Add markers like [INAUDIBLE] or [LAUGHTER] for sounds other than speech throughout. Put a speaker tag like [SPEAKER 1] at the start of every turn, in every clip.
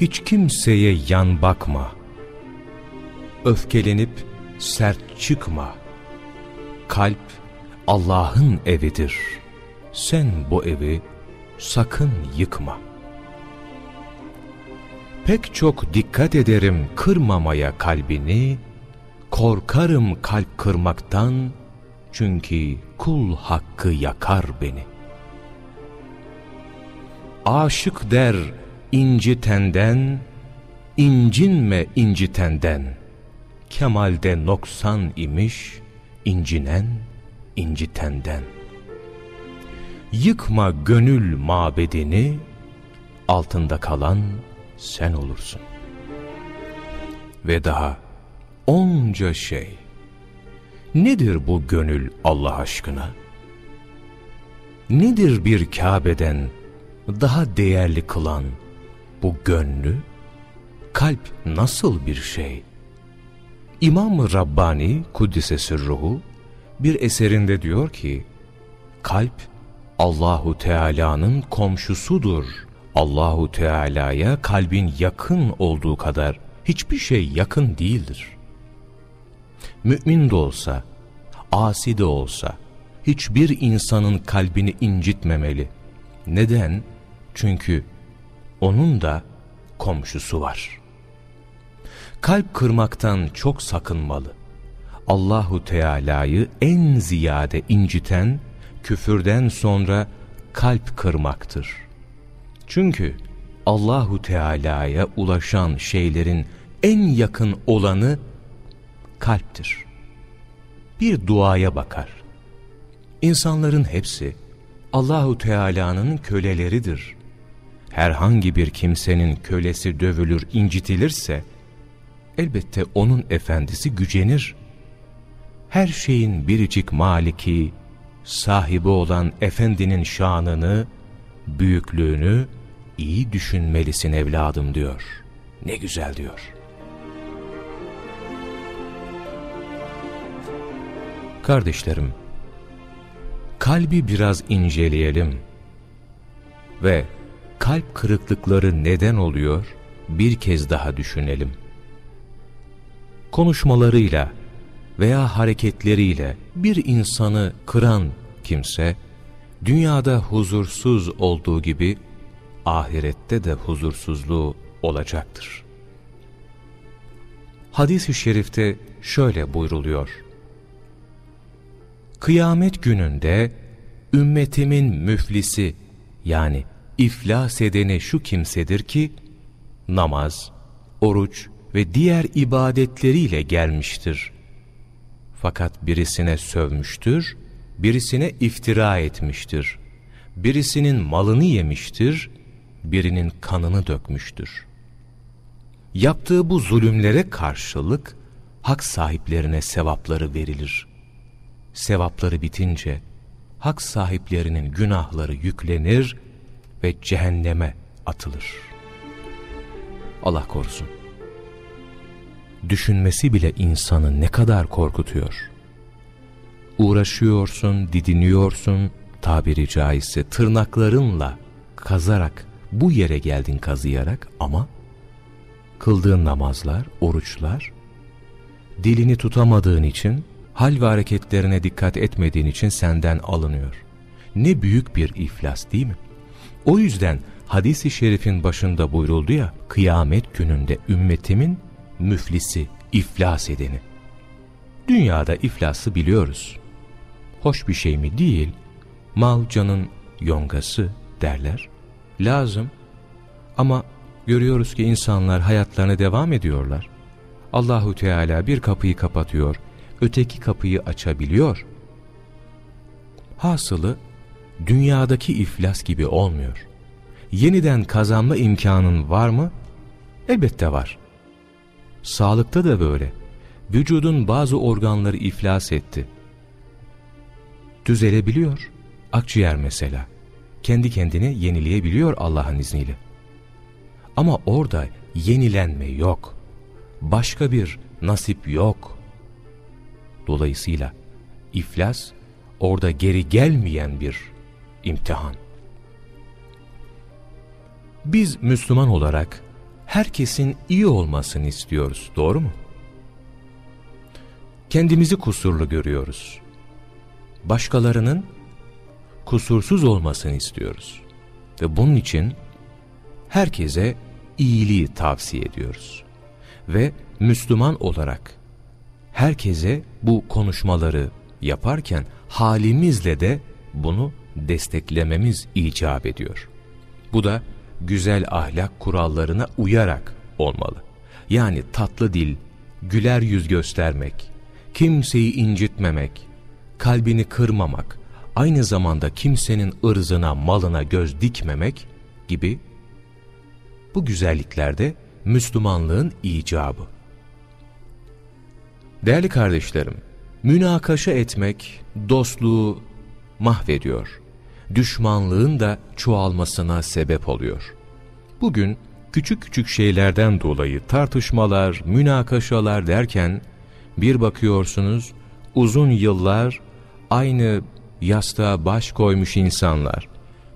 [SPEAKER 1] hiç kimseye yan bakma. Öfkelenip sert çıkma. Kalp Allah'ın evidir. Sen bu evi sakın yıkma. Pek çok dikkat ederim kırmamaya kalbini, korkarım kalp kırmaktan, çünkü kul hakkı yakar beni. Aşık der incitenden, incinme incitenden. Kemalde noksan imiş, incinen incitenden. Yıkma gönül mabedini, altında kalan sen olursun. Ve daha onca şey. Nedir bu gönül Allah aşkına? Nedir bir Kabe'den daha değerli kılan bu gönlü? Kalp nasıl bir şey? İmam-ı Rabbani Kuddise Sırruhu bir eserinde diyor ki, kalp Allahu Teala'nın komşusudur. Allahu Teala'ya kalbin yakın olduğu kadar hiçbir şey yakın değildir. Mümin de olsa, asi de olsa, hiçbir insanın kalbini incitmemeli. Neden? Çünkü onun da komşusu var. Kalp kırmaktan çok sakınmalı. Allahu Teala'yı en ziyade inciten, küfürden sonra kalp kırmaktır. Çünkü Allahu Teala'ya ulaşan şeylerin en yakın olanı kalptir. Bir duaya bakar. İnsanların hepsi Allahu Teala'nın köleleridir. Herhangi bir kimsenin kölesi dövülür, incitilirse elbette onun efendisi gücenir. Her şeyin biricik maliki, sahibi olan efendinin şanını, büyüklüğünü iyi düşünmelisin evladım diyor. Ne güzel diyor. Kardeşlerim, kalbi biraz inceleyelim ve kalp kırıklıkları neden oluyor bir kez daha düşünelim. Konuşmalarıyla veya hareketleriyle bir insanı kıran kimse, dünyada huzursuz olduğu gibi ahirette de huzursuzluğu olacaktır. Hadis-i şerifte şöyle buyruluyor. Kıyamet gününde ümmetimin müflisi yani iflas edeni şu kimsedir ki namaz, oruç ve diğer ibadetleriyle gelmiştir. Fakat birisine sövmüştür, birisine iftira etmiştir. Birisinin malını yemiştir, birinin kanını dökmüştür. Yaptığı bu zulümlere karşılık hak sahiplerine sevapları verilir. Sevapları bitince hak sahiplerinin günahları yüklenir ve cehenneme atılır. Allah korusun. Düşünmesi bile insanı ne kadar korkutuyor. Uğraşıyorsun, didiniyorsun, tabiri caizse tırnaklarınla kazarak bu yere geldin kazıyarak ama kıldığın namazlar, oruçlar, dilini tutamadığın için, hal ve hareketlerine dikkat etmediğin için senden alınıyor. Ne büyük bir iflas değil mi? O yüzden hadis-i şerifin başında buyuruldu ya, kıyamet gününde ümmetimin müflisi, iflas edeni. Dünyada iflası biliyoruz. Hoş bir şey mi değil, mal canın yongası derler. Lazım ama görüyoruz ki insanlar hayatlarına devam ediyorlar. Allahu Teala bir kapıyı kapatıyor, öteki kapıyı açabiliyor. Hasılı dünyadaki iflas gibi olmuyor. Yeniden kazanma imkanın var mı? Elbette var. Sağlıkta da böyle. Vücudun bazı organları iflas etti. Düzelebiliyor. Akciğer mesela. Kendi kendine yenileyebiliyor Allah'ın izniyle. Ama orada yenilenme yok. Başka bir nasip yok. Dolayısıyla iflas orada geri gelmeyen bir imtihan. Biz Müslüman olarak herkesin iyi olmasını istiyoruz, doğru mu? Kendimizi kusurlu görüyoruz. Başkalarının kusursuz olmasını istiyoruz. Ve bunun için herkese iyiliği tavsiye ediyoruz. Ve Müslüman olarak herkese bu konuşmaları yaparken halimizle de bunu desteklememiz icap ediyor. Bu da güzel ahlak kurallarına uyarak olmalı. Yani tatlı dil, güler yüz göstermek, kimseyi incitmemek, kalbini kırmamak, aynı zamanda kimsenin ırzına, malına göz dikmemek gibi bu güzelliklerde Müslümanlığın icabı. Değerli kardeşlerim, münakaşa etmek dostluğu mahvediyor. Düşmanlığın da çoğalmasına sebep oluyor. Bugün küçük küçük şeylerden dolayı tartışmalar, münakaşalar derken bir bakıyorsunuz uzun yıllar aynı yastığa baş koymuş insanlar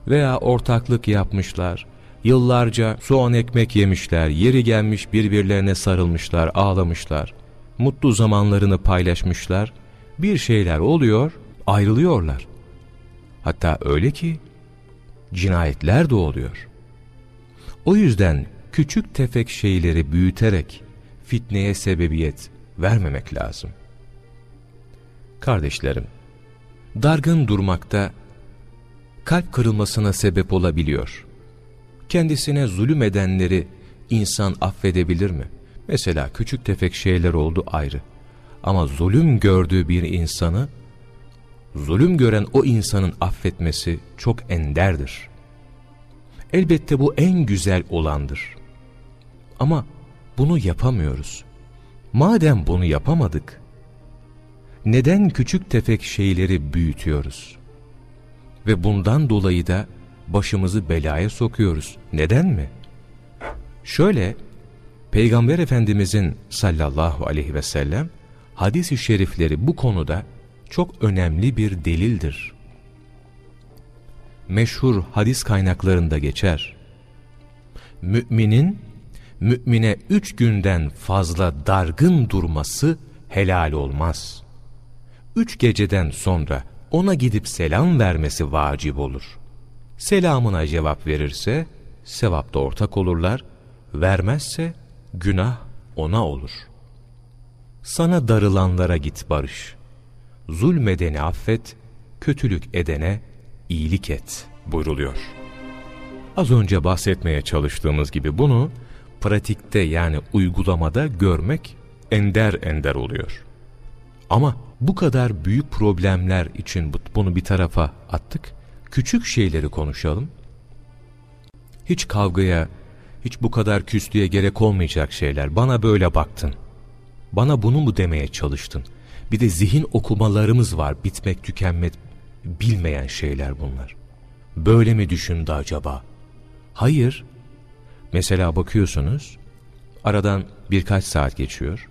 [SPEAKER 1] veya ortaklık yapmışlar, yıllarca soğan ekmek yemişler, yeri gelmiş birbirlerine sarılmışlar, ağlamışlar, mutlu zamanlarını paylaşmışlar, bir şeyler oluyor, ayrılıyorlar. Hatta öyle ki cinayetler de oluyor. O yüzden küçük tefek şeyleri büyüterek fitneye sebebiyet vermemek lazım. Kardeşlerim, dargın durmakta kalp kırılmasına sebep olabiliyor. Kendisine zulüm edenleri insan affedebilir mi? Mesela küçük tefek şeyler oldu ayrı. Ama zulüm gördüğü bir insanı, zulüm gören o insanın affetmesi çok enderdir. Elbette bu en güzel olandır. Ama bunu yapamıyoruz. Madem bunu yapamadık, neden küçük tefek şeyleri büyütüyoruz? Ve bundan dolayı da başımızı belaya sokuyoruz. Neden mi? Şöyle, Peygamber Efendimizin sallallahu aleyhi ve sellem hadis-i şerifleri bu konuda çok önemli bir delildir. Meşhur hadis kaynaklarında geçer. Müminin, mümine üç günden fazla dargın durması helal olmaz. Üç geceden sonra ona gidip selam vermesi vacip olur. Selamına cevap verirse, sevapta ortak olurlar, vermezse günah ona olur. Sana darılanlara git barış. Zulmedeni affet, kötülük edene iyilik et buyruluyor. Az önce bahsetmeye çalıştığımız gibi bunu pratikte yani uygulamada görmek ender ender oluyor. Ama bu kadar büyük problemler için bunu bir tarafa attık. Küçük şeyleri konuşalım. Hiç kavgaya, hiç bu kadar küslüğe gerek olmayacak şeyler. Bana böyle baktın. Bana bunu mu demeye çalıştın? Bir de zihin okumalarımız var. Bitmek, tükenmek bilmeyen şeyler bunlar. Böyle mi düşündü acaba? Hayır. Mesela bakıyorsunuz, aradan birkaç saat geçiyor.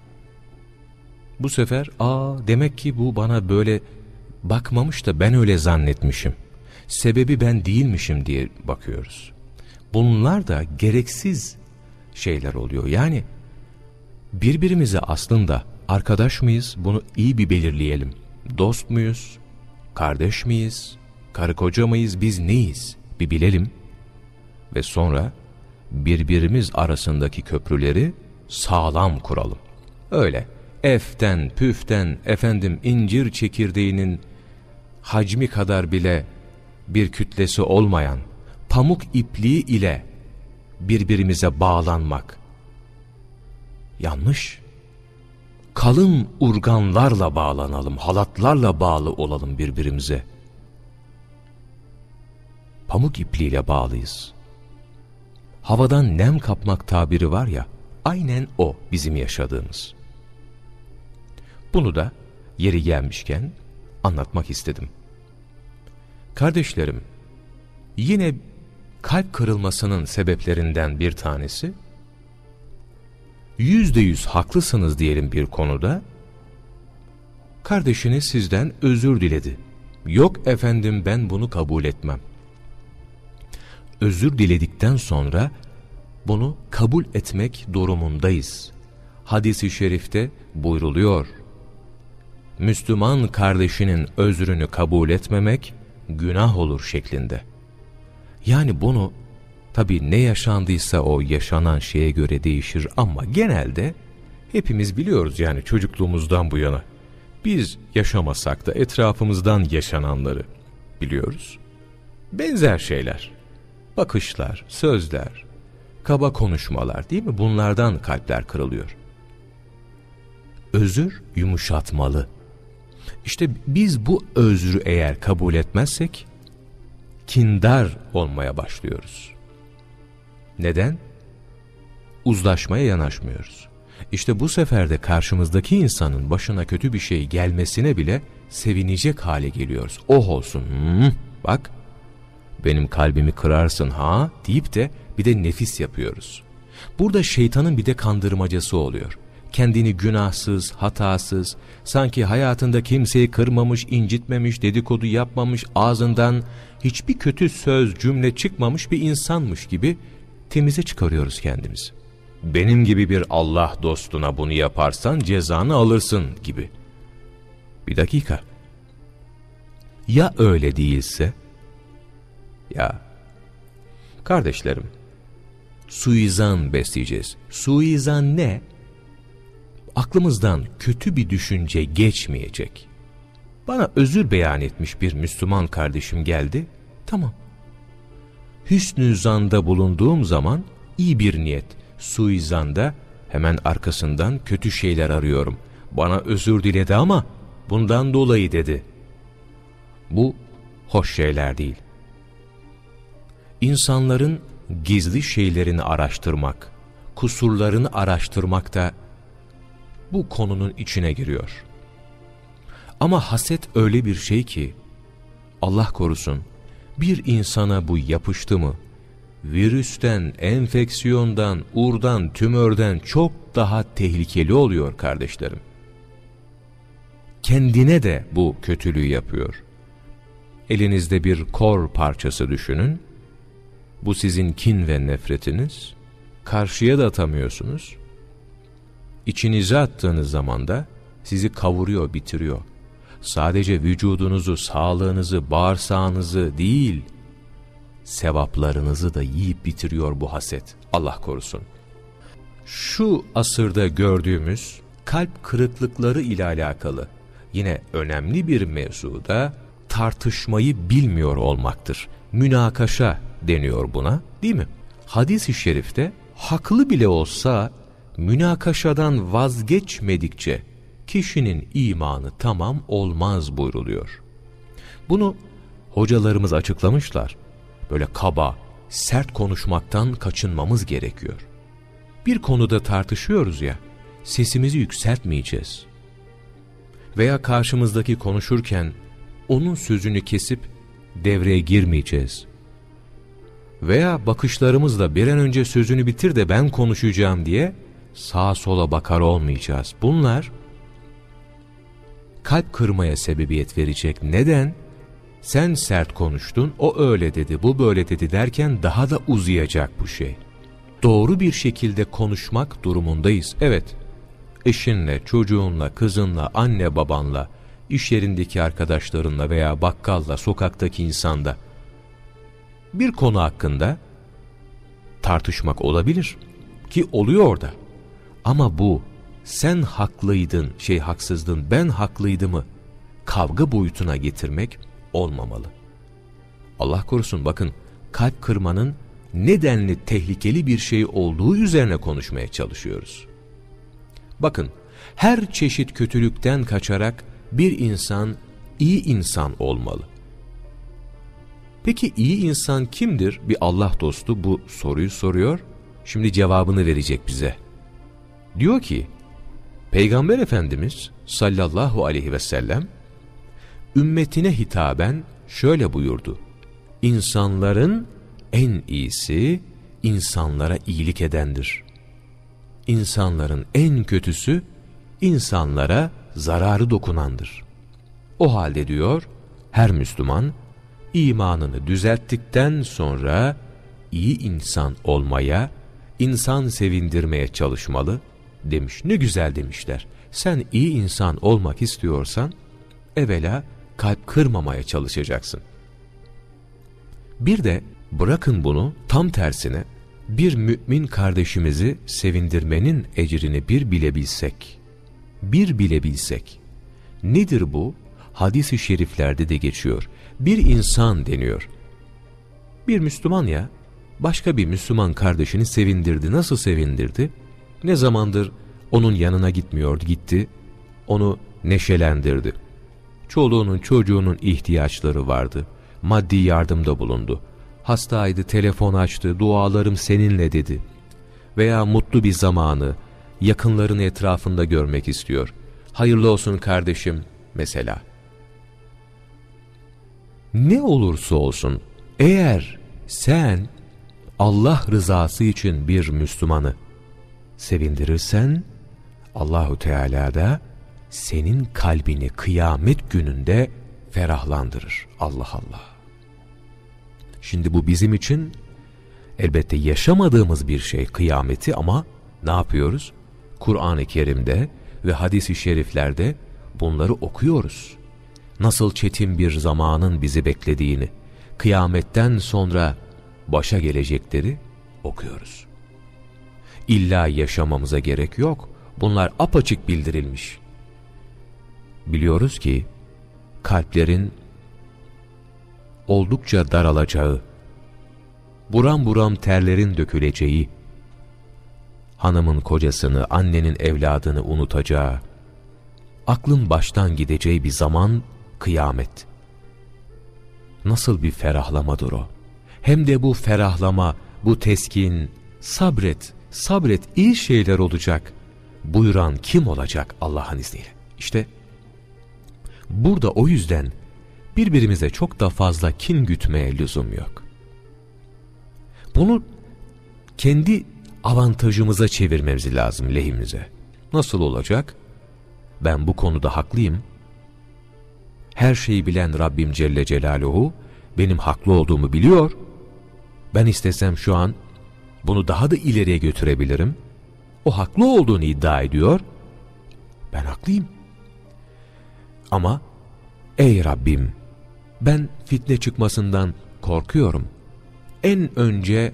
[SPEAKER 1] Bu sefer, aa demek ki bu bana böyle bakmamış da ben öyle zannetmişim. Sebebi ben değilmişim diye bakıyoruz. Bunlar da gereksiz şeyler oluyor. Yani birbirimize aslında arkadaş mıyız bunu iyi bir belirleyelim. Dost muyuz? Kardeş miyiz? Karı koca mıyız? Biz neyiz? Bir bilelim. Ve sonra birbirimiz arasındaki köprüleri sağlam kuralım. Öyle eften püften efendim incir çekirdeğinin hacmi kadar bile bir kütlesi olmayan pamuk ipliği ile birbirimize bağlanmak yanlış. Kalın urganlarla bağlanalım, halatlarla bağlı olalım birbirimize. Pamuk ipliğiyle bağlıyız. Havadan nem kapmak tabiri var ya, aynen o bizim yaşadığımız. Bunu da yeri gelmişken anlatmak istedim. Kardeşlerim, yine kalp kırılmasının sebeplerinden bir tanesi, yüzde yüz haklısınız diyelim bir konuda, kardeşiniz sizden özür diledi. Yok efendim ben bunu kabul etmem. Özür diledikten sonra bunu kabul etmek durumundayız. Hadis-i şerifte buyruluyor. Müslüman kardeşinin özrünü kabul etmemek günah olur şeklinde. Yani bunu tabi ne yaşandıysa o yaşanan şeye göre değişir ama genelde hepimiz biliyoruz yani çocukluğumuzdan bu yana. Biz yaşamasak da etrafımızdan yaşananları biliyoruz. Benzer şeyler, bakışlar, sözler, kaba konuşmalar değil mi? Bunlardan kalpler kırılıyor. Özür yumuşatmalı. İşte biz bu özrü eğer kabul etmezsek kindar olmaya başlıyoruz. Neden? Uzlaşmaya yanaşmıyoruz. İşte bu sefer de karşımızdaki insanın başına kötü bir şey gelmesine bile sevinecek hale geliyoruz. Oh olsun, hmm, bak benim kalbimi kırarsın ha deyip de bir de nefis yapıyoruz. Burada şeytanın bir de kandırmacası oluyor. Kendini günahsız, hatasız, sanki hayatında kimseyi kırmamış, incitmemiş, dedikodu yapmamış, ağzından hiçbir kötü söz, cümle çıkmamış bir insanmış gibi temize çıkarıyoruz kendimizi. Benim gibi bir Allah dostuna bunu yaparsan cezanı alırsın gibi. Bir dakika. Ya öyle değilse? Ya kardeşlerim suizan besleyeceğiz. Suizan ne? Aklımızdan kötü bir düşünce geçmeyecek. Bana özür beyan etmiş bir Müslüman kardeşim geldi. Tamam. Hüsnü zanda bulunduğum zaman iyi bir niyet. Suizanda hemen arkasından kötü şeyler arıyorum. Bana özür diledi ama bundan dolayı dedi. Bu hoş şeyler değil. İnsanların gizli şeylerini araştırmak, kusurlarını araştırmak da bu konunun içine giriyor. Ama haset öyle bir şey ki, Allah korusun, bir insana bu yapıştı mı, virüsten, enfeksiyondan, urdan, tümörden çok daha tehlikeli oluyor kardeşlerim. Kendine de bu kötülüğü yapıyor. Elinizde bir kor parçası düşünün, bu sizin kin ve nefretiniz. Karşıya da atamıyorsunuz. İçinize attığınız zaman da sizi kavuruyor, bitiriyor. Sadece vücudunuzu, sağlığınızı, bağırsağınızı değil, sevaplarınızı da yiyip bitiriyor bu haset. Allah korusun. Şu asırda gördüğümüz kalp kırıklıkları ile alakalı yine önemli bir mevzuda tartışmayı bilmiyor olmaktır. Münakaşa deniyor buna değil mi? Hadis-i şerifte haklı bile olsa münakaşadan vazgeçmedikçe kişinin imanı tamam olmaz buyruluyor. Bunu hocalarımız açıklamışlar. Böyle kaba, sert konuşmaktan kaçınmamız gerekiyor. Bir konuda tartışıyoruz ya, sesimizi yükseltmeyeceğiz. Veya karşımızdaki konuşurken onun sözünü kesip devreye girmeyeceğiz veya bakışlarımızla bir an önce sözünü bitir de ben konuşacağım diye sağa sola bakar olmayacağız. Bunlar kalp kırmaya sebebiyet verecek. Neden? Sen sert konuştun, o öyle dedi, bu böyle dedi derken daha da uzayacak bu şey. Doğru bir şekilde konuşmak durumundayız. Evet, eşinle, çocuğunla, kızınla, anne babanla, iş yerindeki arkadaşlarınla veya bakkalla, sokaktaki insanda bir konu hakkında tartışmak olabilir ki oluyor da. Ama bu sen haklıydın, şey haksızdın, ben haklıydı kavga boyutuna getirmek olmamalı. Allah korusun bakın kalp kırmanın nedenli tehlikeli bir şey olduğu üzerine konuşmaya çalışıyoruz. Bakın her çeşit kötülükten kaçarak bir insan iyi insan olmalı. Peki iyi insan kimdir? Bir Allah dostu bu soruyu soruyor. Şimdi cevabını verecek bize. Diyor ki, Peygamber Efendimiz sallallahu aleyhi ve sellem, ümmetine hitaben şöyle buyurdu. İnsanların en iyisi insanlara iyilik edendir. İnsanların en kötüsü insanlara zararı dokunandır. O halde diyor, her Müslüman imanını düzelttikten sonra iyi insan olmaya, insan sevindirmeye çalışmalı demiş. Ne güzel demişler. Sen iyi insan olmak istiyorsan evvela kalp kırmamaya çalışacaksın. Bir de bırakın bunu tam tersine bir mümin kardeşimizi sevindirmenin ecrini bir bilebilsek, bir bilebilsek. Nedir bu? Hadis-i şeriflerde de geçiyor. Bir insan deniyor. Bir Müslüman ya, başka bir Müslüman kardeşini sevindirdi. Nasıl sevindirdi? Ne zamandır onun yanına gitmiyordu, gitti. Onu neşelendirdi. Çoluğunun çocuğunun ihtiyaçları vardı. Maddi yardımda bulundu. Hastaydı, telefon açtı, dualarım seninle dedi. Veya mutlu bir zamanı, yakınların etrafında görmek istiyor. Hayırlı olsun kardeşim mesela. Ne olursa olsun, eğer sen Allah rızası için bir Müslümanı sevindirirsen, Allahu Teala da senin kalbini kıyamet gününde ferahlandırır. Allah Allah. Şimdi bu bizim için elbette yaşamadığımız bir şey kıyameti ama ne yapıyoruz? Kur'an-ı Kerim'de ve hadis-i şeriflerde bunları okuyoruz. Nasıl çetin bir zamanın bizi beklediğini, kıyametten sonra başa gelecekleri okuyoruz. İlla yaşamamıza gerek yok. Bunlar apaçık bildirilmiş. Biliyoruz ki kalplerin oldukça daralacağı, buram buram terlerin döküleceği, hanımın kocasını, annenin evladını unutacağı, aklın baştan gideceği bir zaman kıyamet. Nasıl bir ferahlamadır o? Hem de bu ferahlama, bu teskin, sabret, sabret iyi şeyler olacak. Buyuran kim olacak Allah'ın izniyle? İşte burada o yüzden birbirimize çok da fazla kin gütmeye lüzum yok. Bunu kendi avantajımıza çevirmemiz lazım lehimize. Nasıl olacak? Ben bu konuda haklıyım. Her şeyi bilen Rabbim Celle Celaluhu benim haklı olduğumu biliyor. Ben istesem şu an bunu daha da ileriye götürebilirim. O haklı olduğunu iddia ediyor. Ben haklıyım. Ama ey Rabbim ben fitne çıkmasından korkuyorum. En önce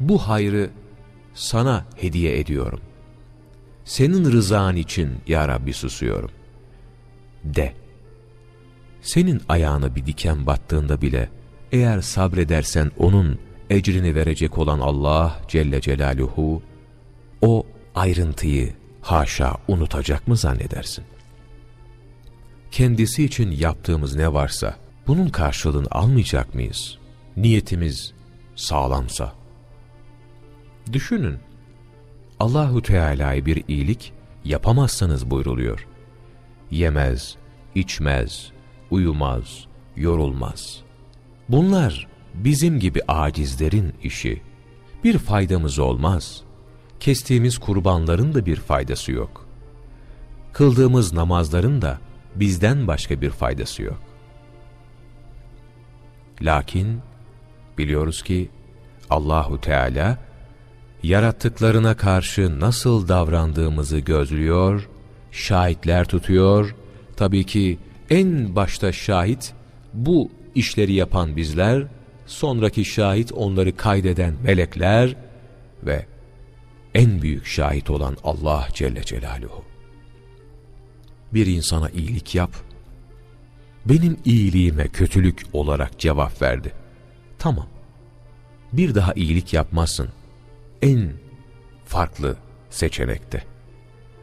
[SPEAKER 1] bu hayrı sana hediye ediyorum. Senin rızan için ya Rabbi susuyorum. De. Senin ayağına bir diken battığında bile eğer sabredersen onun ecrini verecek olan Allah Celle Celaluhu o ayrıntıyı haşa unutacak mı zannedersin? kendisi için yaptığımız ne varsa bunun karşılığını almayacak mıyız? Niyetimiz sağlamsa. Düşünün. Allahu Teala'ya bir iyilik yapamazsanız buyruluyor. Yemez, içmez, uyumaz, yorulmaz. Bunlar bizim gibi acizlerin işi. Bir faydamız olmaz. Kestiğimiz kurbanların da bir faydası yok. Kıldığımız namazların da bizden başka bir faydası yok. Lakin biliyoruz ki Allahu Teala yarattıklarına karşı nasıl davrandığımızı gözlüyor, şahitler tutuyor. Tabii ki en başta şahit bu işleri yapan bizler, sonraki şahit onları kaydeden melekler ve en büyük şahit olan Allah Celle Celaluhu bir insana iyilik yap. Benim iyiliğime kötülük olarak cevap verdi. Tamam. Bir daha iyilik yapmazsın. En farklı seçenekte.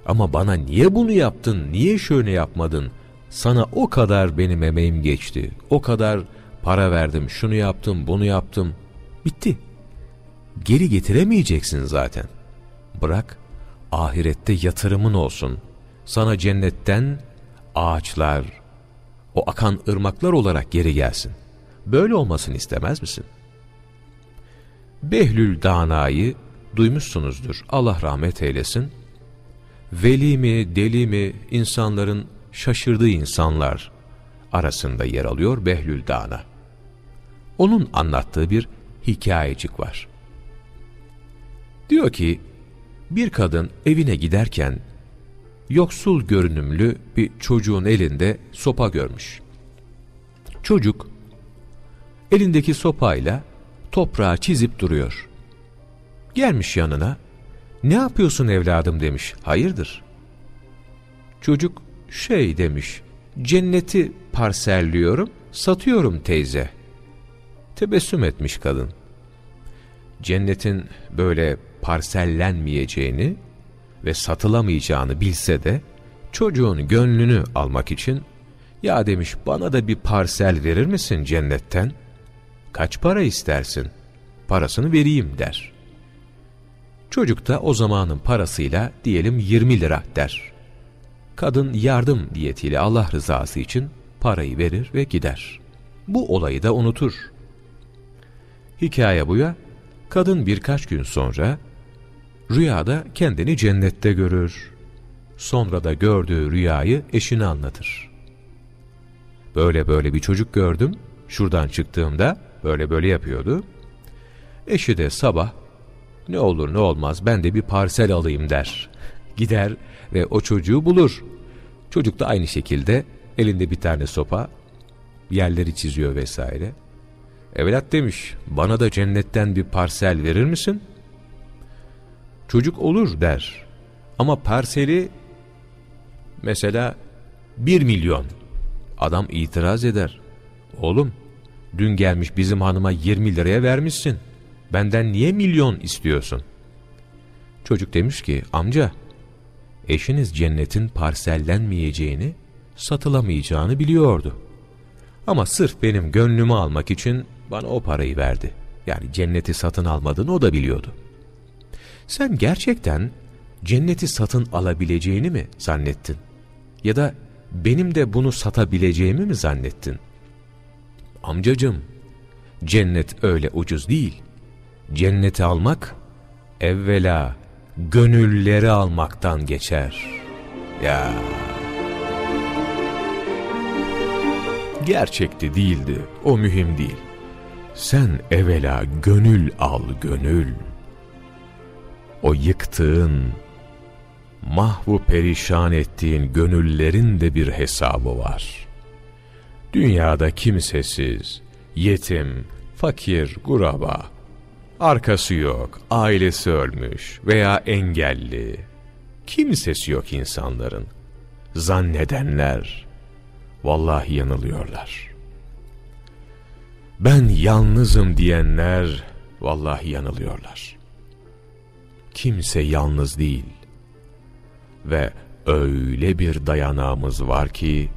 [SPEAKER 1] Ama bana niye bunu yaptın, niye şöyle yapmadın? Sana o kadar benim emeğim geçti. O kadar para verdim, şunu yaptım, bunu yaptım. Bitti. Geri getiremeyeceksin zaten. Bırak, ahirette yatırımın olsun sana cennetten ağaçlar, o akan ırmaklar olarak geri gelsin. Böyle olmasını istemez misin? Behlül Dana'yı duymuşsunuzdur. Allah rahmet eylesin. Veli mi, deli mi, insanların şaşırdığı insanlar arasında yer alıyor Behlül Dana. Onun anlattığı bir hikayecik var. Diyor ki bir kadın evine giderken yoksul görünümlü bir çocuğun elinde sopa görmüş. Çocuk elindeki sopayla toprağı çizip duruyor. Gelmiş yanına, ne yapıyorsun evladım demiş, hayırdır? Çocuk şey demiş, cenneti parselliyorum, satıyorum teyze. Tebessüm etmiş kadın. Cennetin böyle parsellenmeyeceğini ve satılamayacağını bilse de çocuğun gönlünü almak için ya demiş bana da bir parsel verir misin cennetten? Kaç para istersin? Parasını vereyim der. Çocuk da o zamanın parasıyla diyelim 20 lira der. Kadın yardım diyetiyle Allah rızası için parayı verir ve gider. Bu olayı da unutur. Hikaye buya, kadın birkaç gün sonra rüyada kendini cennette görür. Sonra da gördüğü rüyayı eşine anlatır. Böyle böyle bir çocuk gördüm, şuradan çıktığımda böyle böyle yapıyordu. Eşi de sabah ne olur ne olmaz ben de bir parsel alayım der. Gider ve o çocuğu bulur. Çocuk da aynı şekilde elinde bir tane sopa yerleri çiziyor vesaire. Evlat demiş bana da cennetten bir parsel verir misin? Çocuk olur der. Ama parseli mesela bir milyon. Adam itiraz eder. Oğlum dün gelmiş bizim hanıma 20 liraya vermişsin. Benden niye milyon istiyorsun? Çocuk demiş ki amca eşiniz cennetin parsellenmeyeceğini, satılamayacağını biliyordu. Ama sırf benim gönlümü almak için bana o parayı verdi. Yani cenneti satın almadığını o da biliyordu. Sen gerçekten cenneti satın alabileceğini mi zannettin? Ya da benim de bunu satabileceğimi mi zannettin? Amcacım, cennet öyle ucuz değil. Cenneti almak, evvela gönülleri almaktan geçer. Ya. Gerçekti değildi, o mühim değil. Sen evvela gönül al gönül. O yıktığın, mahvu perişan ettiğin gönüllerin de bir hesabı var. Dünyada kimsesiz, yetim, fakir, guraba, arkası yok, ailesi ölmüş veya engelli, kimsesi yok insanların. Zannedenler, vallahi yanılıyorlar. Ben yalnızım diyenler, vallahi yanılıyorlar. Kimse yalnız değil. Ve öyle bir dayanağımız var ki,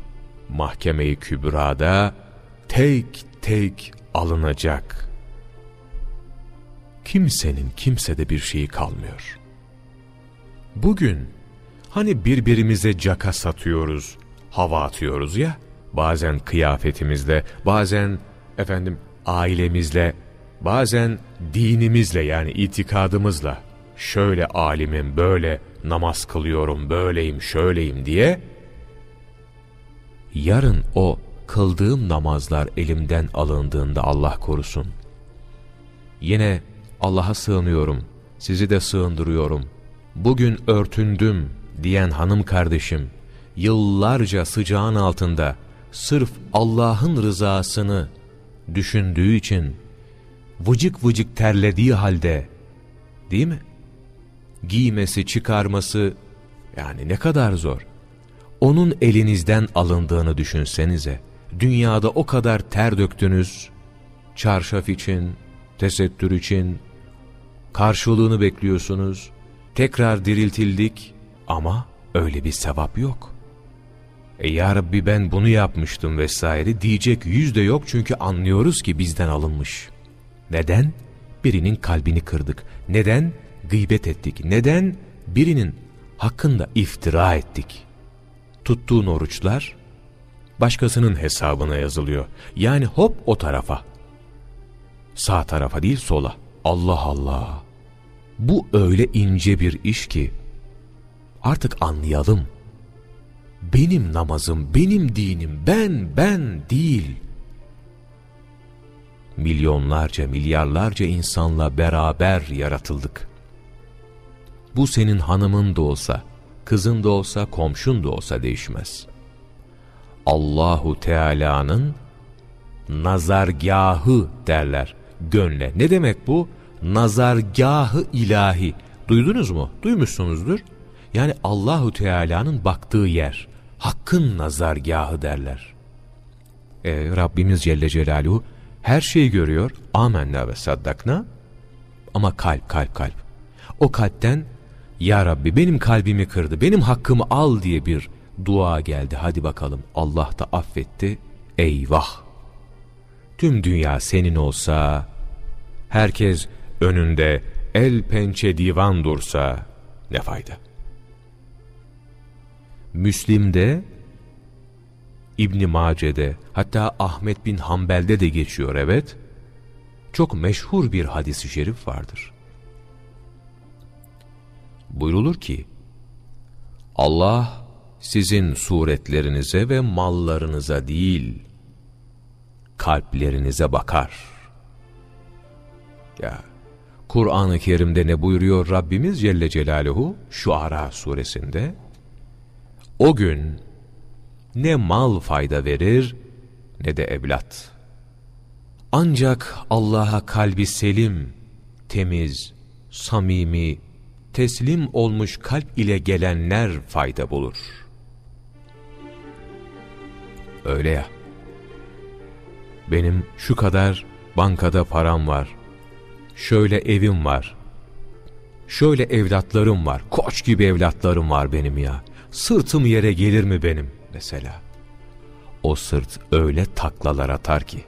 [SPEAKER 1] mahkeme-i kübrada tek tek alınacak. Kimsenin kimsede bir şeyi kalmıyor. Bugün hani birbirimize caka satıyoruz, hava atıyoruz ya, bazen kıyafetimizle, bazen efendim ailemizle, bazen dinimizle yani itikadımızla, şöyle alimim, böyle namaz kılıyorum, böyleyim, şöyleyim diye, yarın o kıldığım namazlar elimden alındığında Allah korusun. Yine Allah'a sığınıyorum, sizi de sığındırıyorum. Bugün örtündüm diyen hanım kardeşim, yıllarca sıcağın altında sırf Allah'ın rızasını düşündüğü için vıcık vıcık terlediği halde değil mi? Giymesi, çıkarması yani ne kadar zor. Onun elinizden alındığını düşünsenize. Dünyada o kadar ter döktünüz, çarşaf için, tesettür için, karşılığını bekliyorsunuz, tekrar diriltildik ama öyle bir sevap yok. E ya Rabbi ben bunu yapmıştım vesaire diyecek yüz de yok çünkü anlıyoruz ki bizden alınmış. Neden? Birinin kalbini kırdık. Neden? Gıybet ettik. Neden? Birinin hakkında iftira ettik. Tuttuğun oruçlar başkasının hesabına yazılıyor. Yani hop o tarafa. Sağ tarafa değil sola. Allah Allah. Bu öyle ince bir iş ki artık anlayalım benim namazım, benim dinim, ben, ben değil. Milyonlarca, milyarlarca insanla beraber yaratıldık. Bu senin hanımın da olsa, kızın da olsa, komşun da olsa değişmez. Allahu Teala'nın nazargahı derler gönle. Ne demek bu? Nazargahı ilahi. Duydunuz mu? Duymuşsunuzdur. Yani Allahu Teala'nın baktığı yer. Hakkın nazargahı derler. E, Rabbimiz Celle Celaluhu her şeyi görüyor. Amenna ve saddakna. Ama kalp, kalp, kalp. O kalpten Ya Rabbi benim kalbimi kırdı, benim hakkımı al diye bir dua geldi. Hadi bakalım Allah da affetti. Eyvah! Tüm dünya senin olsa, herkes önünde el pençe divan dursa ne fayda? Müslim'de, İbn Mace'de, hatta Ahmet bin Hanbel'de de geçiyor evet. Çok meşhur bir hadisi şerif vardır. Buyrulur ki, Allah sizin suretlerinize ve mallarınıza değil, kalplerinize bakar. Ya, Kur'an-ı Kerim'de ne buyuruyor Rabbimiz Celle Celaluhu? Şu Ara suresinde, o gün ne mal fayda verir ne de evlat. Ancak Allah'a kalbi selim, temiz, samimi, teslim olmuş kalp ile gelenler fayda bulur. Öyle ya. Benim şu kadar bankada param var. Şöyle evim var. Şöyle evlatlarım var. Koç gibi evlatlarım var benim ya. Sırtım yere gelir mi benim mesela? O sırt öyle taklalar atar ki.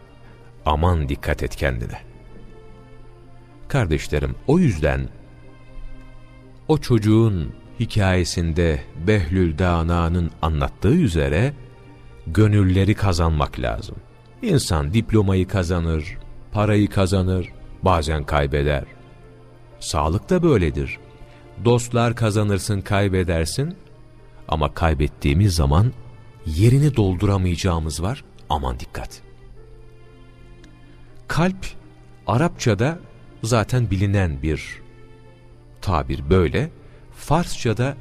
[SPEAKER 1] Aman dikkat et kendine. Kardeşlerim o yüzden o çocuğun hikayesinde Behlül Dana'nın anlattığı üzere gönülleri kazanmak lazım. İnsan diplomayı kazanır, parayı kazanır, bazen kaybeder. Sağlık da böyledir. Dostlar kazanırsın, kaybedersin. Ama kaybettiğimiz zaman yerini dolduramayacağımız var. Aman dikkat. Kalp, Arapçada zaten bilinen bir tabir böyle. Farsçada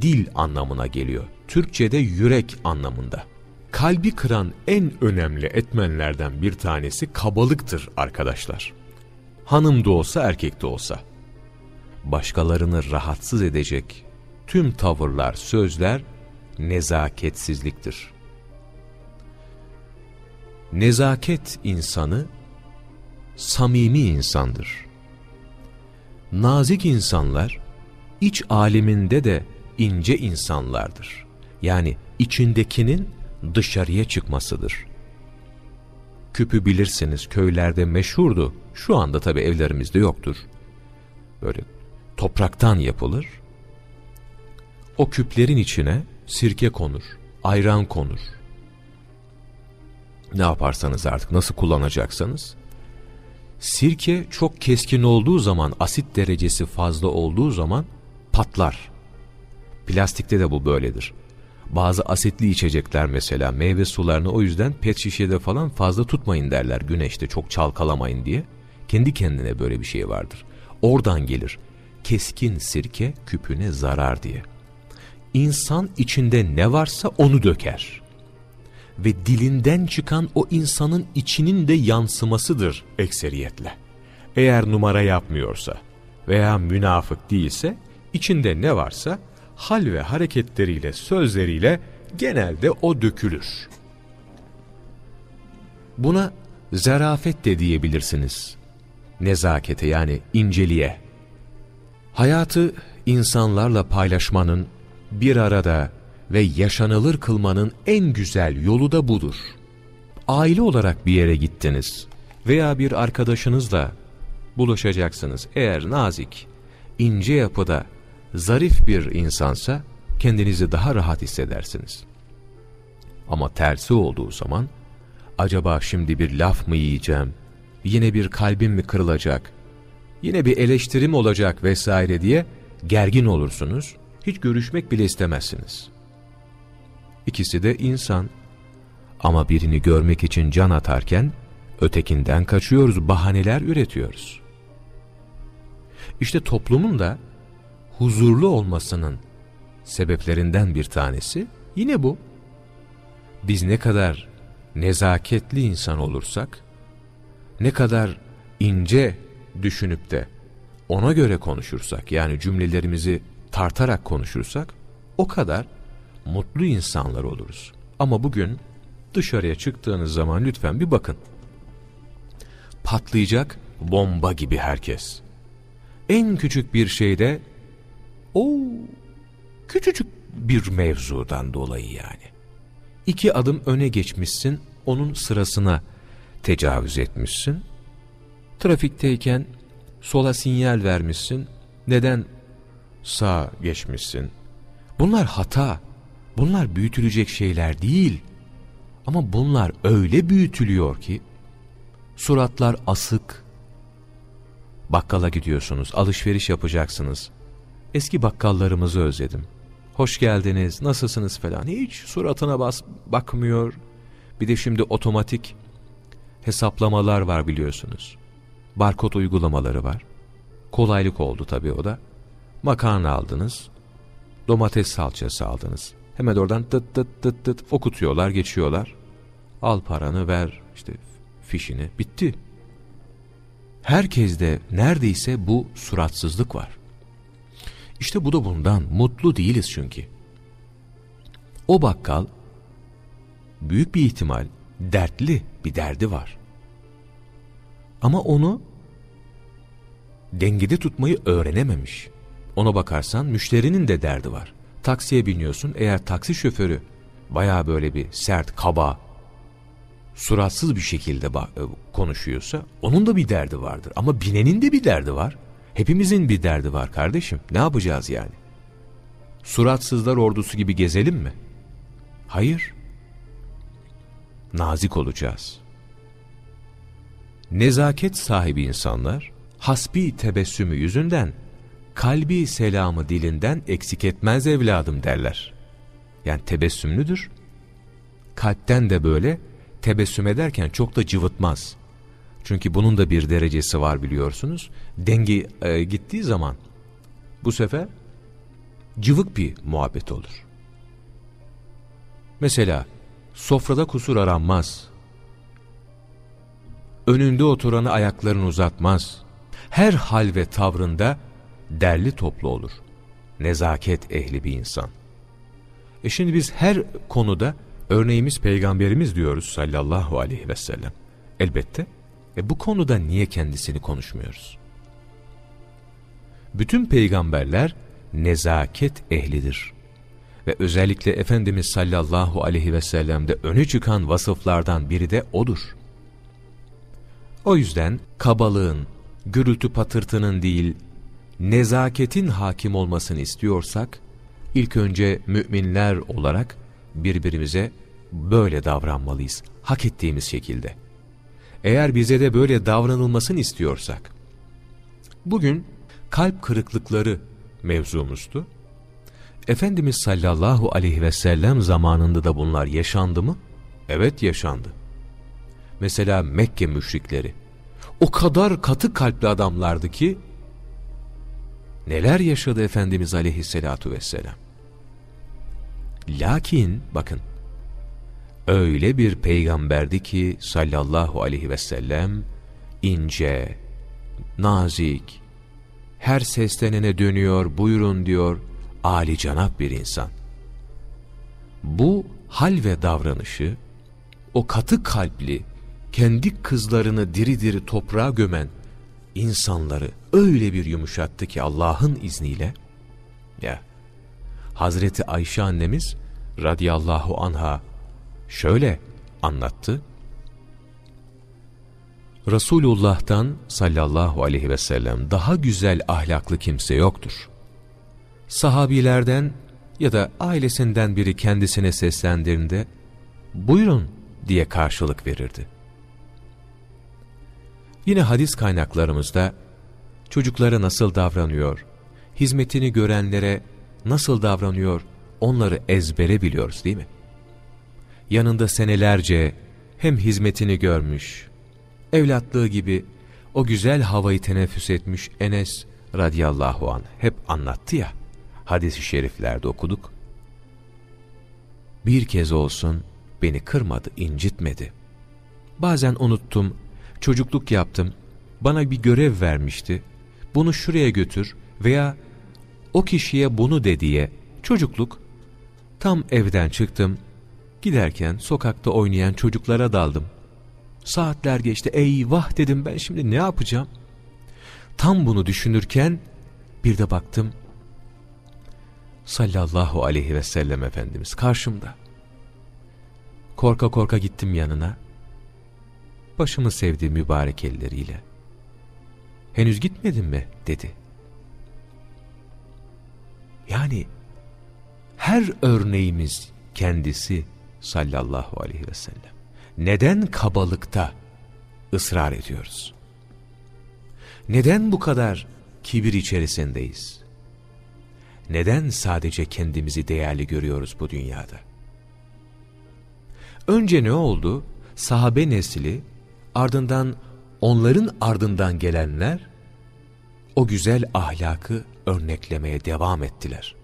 [SPEAKER 1] dil anlamına geliyor. Türkçede yürek anlamında kalbi kıran en önemli etmenlerden bir tanesi kabalıktır arkadaşlar. Hanım da olsa erkek de olsa. Başkalarını rahatsız edecek tüm tavırlar, sözler nezaketsizliktir. Nezaket insanı samimi insandır. Nazik insanlar iç aleminde de ince insanlardır. Yani içindekinin dışarıya çıkmasıdır. Küpü bilirsiniz köylerde meşhurdu. Şu anda tabi evlerimizde yoktur. Böyle topraktan yapılır. O küplerin içine sirke konur, ayran konur. Ne yaparsanız artık nasıl kullanacaksanız. Sirke çok keskin olduğu zaman, asit derecesi fazla olduğu zaman patlar. Plastikte de bu böyledir. Bazı asitli içecekler mesela meyve sularını o yüzden pet şişede falan fazla tutmayın derler güneşte çok çalkalamayın diye. Kendi kendine böyle bir şey vardır. Oradan gelir. Keskin sirke küpüne zarar diye. İnsan içinde ne varsa onu döker. Ve dilinden çıkan o insanın içinin de yansımasıdır ekseriyetle. Eğer numara yapmıyorsa veya münafık değilse içinde ne varsa hal ve hareketleriyle, sözleriyle genelde o dökülür. Buna zarafet de diyebilirsiniz. Nezakete yani inceliğe. Hayatı insanlarla paylaşmanın, bir arada ve yaşanılır kılmanın en güzel yolu da budur. Aile olarak bir yere gittiniz veya bir arkadaşınızla buluşacaksınız. Eğer nazik, ince yapıda zarif bir insansa kendinizi daha rahat hissedersiniz. Ama tersi olduğu zaman acaba şimdi bir laf mı yiyeceğim, yine bir kalbim mi kırılacak, yine bir eleştirim olacak vesaire diye gergin olursunuz, hiç görüşmek bile istemezsiniz. İkisi de insan ama birini görmek için can atarken ötekinden kaçıyoruz, bahaneler üretiyoruz. İşte toplumun da huzurlu olmasının sebeplerinden bir tanesi yine bu. Biz ne kadar nezaketli insan olursak, ne kadar ince düşünüp de ona göre konuşursak, yani cümlelerimizi tartarak konuşursak, o kadar mutlu insanlar oluruz. Ama bugün dışarıya çıktığınız zaman lütfen bir bakın. Patlayacak bomba gibi herkes. En küçük bir şeyde o küçücük bir mevzudan dolayı yani. İki adım öne geçmişsin, onun sırasına tecavüz etmişsin. Trafikteyken sola sinyal vermişsin, neden sağa geçmişsin? Bunlar hata, bunlar büyütülecek şeyler değil. Ama bunlar öyle büyütülüyor ki, suratlar asık. Bakkala gidiyorsunuz, alışveriş yapacaksınız. Eski bakkallarımızı özledim. Hoş geldiniz, nasılsınız falan. Hiç suratına bas, bakmıyor. Bir de şimdi otomatik hesaplamalar var biliyorsunuz. Barkod uygulamaları var. Kolaylık oldu tabii o da. Makarna aldınız, domates salçası aldınız. Hemen oradan tıt tıt tıt tıt okutuyorlar, geçiyorlar. Al paranı ver, işte fişini, bitti. Herkeste neredeyse bu suratsızlık var. İşte bu da bundan. Mutlu değiliz çünkü. O bakkal büyük bir ihtimal dertli bir derdi var. Ama onu dengede tutmayı öğrenememiş. Ona bakarsan müşterinin de derdi var. Taksiye biniyorsun eğer taksi şoförü baya böyle bir sert, kaba, suratsız bir şekilde e, konuşuyorsa onun da bir derdi vardır. Ama binenin de bir derdi var. Hepimizin bir derdi var kardeşim. Ne yapacağız yani? Suratsızlar ordusu gibi gezelim mi? Hayır. Nazik olacağız. Nezaket sahibi insanlar, hasbi tebessümü yüzünden, kalbi selamı dilinden eksik etmez evladım derler. Yani tebessümlüdür. Kalpten de böyle tebessüm ederken çok da cıvıtmaz. Çünkü bunun da bir derecesi var biliyorsunuz. Denge e, gittiği zaman bu sefer cıvık bir muhabbet olur. Mesela sofrada kusur aranmaz. Önünde oturanı ayaklarını uzatmaz. Her hal ve tavrında derli toplu olur. Nezaket ehli bir insan. E şimdi biz her konuda örneğimiz peygamberimiz diyoruz sallallahu aleyhi ve sellem. Elbette e bu konuda niye kendisini konuşmuyoruz? Bütün peygamberler nezaket ehlidir. Ve özellikle Efendimiz sallallahu aleyhi ve sellem'de öne çıkan vasıflardan biri de odur. O yüzden kabalığın, gürültü patırtının değil, nezaketin hakim olmasını istiyorsak, ilk önce müminler olarak birbirimize böyle davranmalıyız, hak ettiğimiz şekilde. Eğer bize de böyle davranılmasını istiyorsak, bugün kalp kırıklıkları mevzumuzdu. Efendimiz sallallahu aleyhi ve sellem zamanında da bunlar yaşandı mı? Evet yaşandı. Mesela Mekke müşrikleri. O kadar katı kalpli adamlardı ki, neler yaşadı Efendimiz aleyhissalatu vesselam. Lakin bakın, öyle bir peygamberdi ki sallallahu aleyhi ve sellem ince, nazik, her seslenene dönüyor, buyurun diyor, âli canap bir insan. Bu hal ve davranışı, o katı kalpli, kendi kızlarını diri diri toprağa gömen insanları öyle bir yumuşattı ki Allah'ın izniyle, ya Hazreti Ayşe annemiz radiyallahu anha şöyle anlattı. Resulullah'tan sallallahu aleyhi ve sellem daha güzel ahlaklı kimse yoktur. Sahabilerden ya da ailesinden biri kendisine seslendiğinde buyurun diye karşılık verirdi. Yine hadis kaynaklarımızda çocuklara nasıl davranıyor, hizmetini görenlere nasıl davranıyor onları ezbere biliyoruz değil mi? yanında senelerce hem hizmetini görmüş, evlatlığı gibi o güzel havayı teneffüs etmiş Enes radıyallahu an hep anlattı ya, hadis-i şeriflerde okuduk. Bir kez olsun beni kırmadı, incitmedi. Bazen unuttum, çocukluk yaptım, bana bir görev vermişti, bunu şuraya götür veya o kişiye bunu de diye çocukluk, tam evden çıktım, giderken sokakta oynayan çocuklara daldım. Saatler geçti, eyvah dedim ben şimdi ne yapacağım? Tam bunu düşünürken bir de baktım, sallallahu aleyhi ve sellem Efendimiz karşımda. Korka korka gittim yanına. Başımı sevdi mübarek elleriyle. Henüz gitmedin mi? dedi. Yani her örneğimiz kendisi sallallahu aleyhi ve sellem. Neden kabalıkta ısrar ediyoruz? Neden bu kadar kibir içerisindeyiz? Neden sadece kendimizi değerli görüyoruz bu dünyada? Önce ne oldu? Sahabe nesli, ardından onların ardından gelenler, o güzel ahlakı örneklemeye devam ettiler.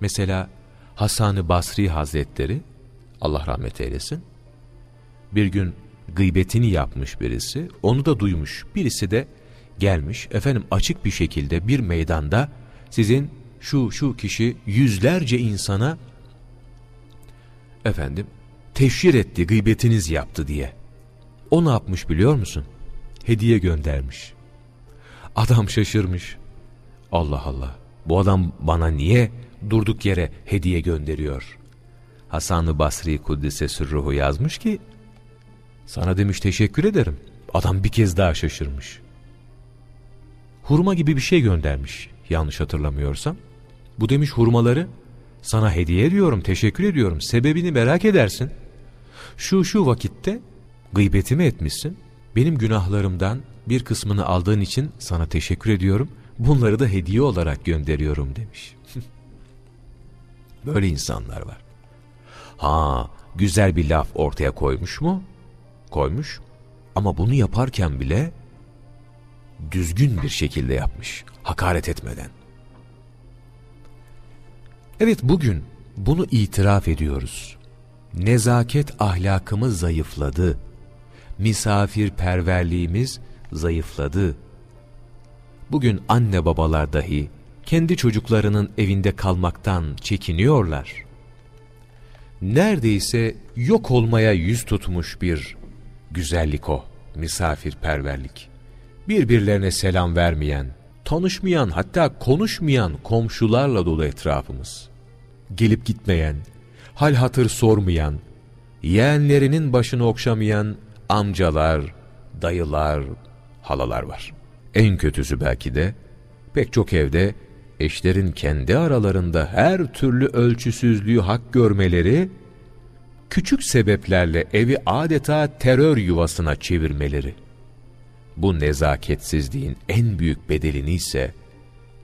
[SPEAKER 1] Mesela Hasan-ı Basri Hazretleri, Allah rahmet eylesin, bir gün gıybetini yapmış birisi, onu da duymuş. Birisi de gelmiş, efendim açık bir şekilde bir meydanda sizin şu şu kişi yüzlerce insana efendim teşhir etti, gıybetiniz yaptı diye. O ne yapmış biliyor musun? Hediye göndermiş. Adam şaşırmış. Allah Allah, bu adam bana niye durduk yere hediye gönderiyor? Hasan-ı Basri Kuddise Sürruhu yazmış ki, sana demiş teşekkür ederim. Adam bir kez daha şaşırmış. Hurma gibi bir şey göndermiş, yanlış hatırlamıyorsam. Bu demiş hurmaları sana hediye ediyorum, teşekkür ediyorum. Sebebini merak edersin. Şu şu vakitte gıybetimi etmişsin. Benim günahlarımdan bir kısmını aldığın için sana teşekkür ediyorum. Bunları da hediye olarak gönderiyorum demiş. [LAUGHS] Böyle insanlar var. Ha, güzel bir laf ortaya koymuş mu? Koymuş. Ama bunu yaparken bile düzgün bir şekilde yapmış. Hakaret etmeden. Evet bugün bunu itiraf ediyoruz. Nezaket ahlakımız zayıfladı. Misafirperverliğimiz zayıfladı. Bugün anne babalar dahi kendi çocuklarının evinde kalmaktan çekiniyorlar. Neredeyse yok olmaya yüz tutmuş bir güzellik o, misafirperverlik. Birbirlerine selam vermeyen, tanışmayan hatta konuşmayan komşularla dolu etrafımız. Gelip gitmeyen, hal hatır sormayan, yeğenlerinin başını okşamayan amcalar, dayılar, halalar var. En kötüsü belki de pek çok evde eşlerin kendi aralarında her türlü ölçüsüzlüğü hak görmeleri, küçük sebeplerle evi adeta terör yuvasına çevirmeleri. Bu nezaketsizliğin en büyük bedelini ise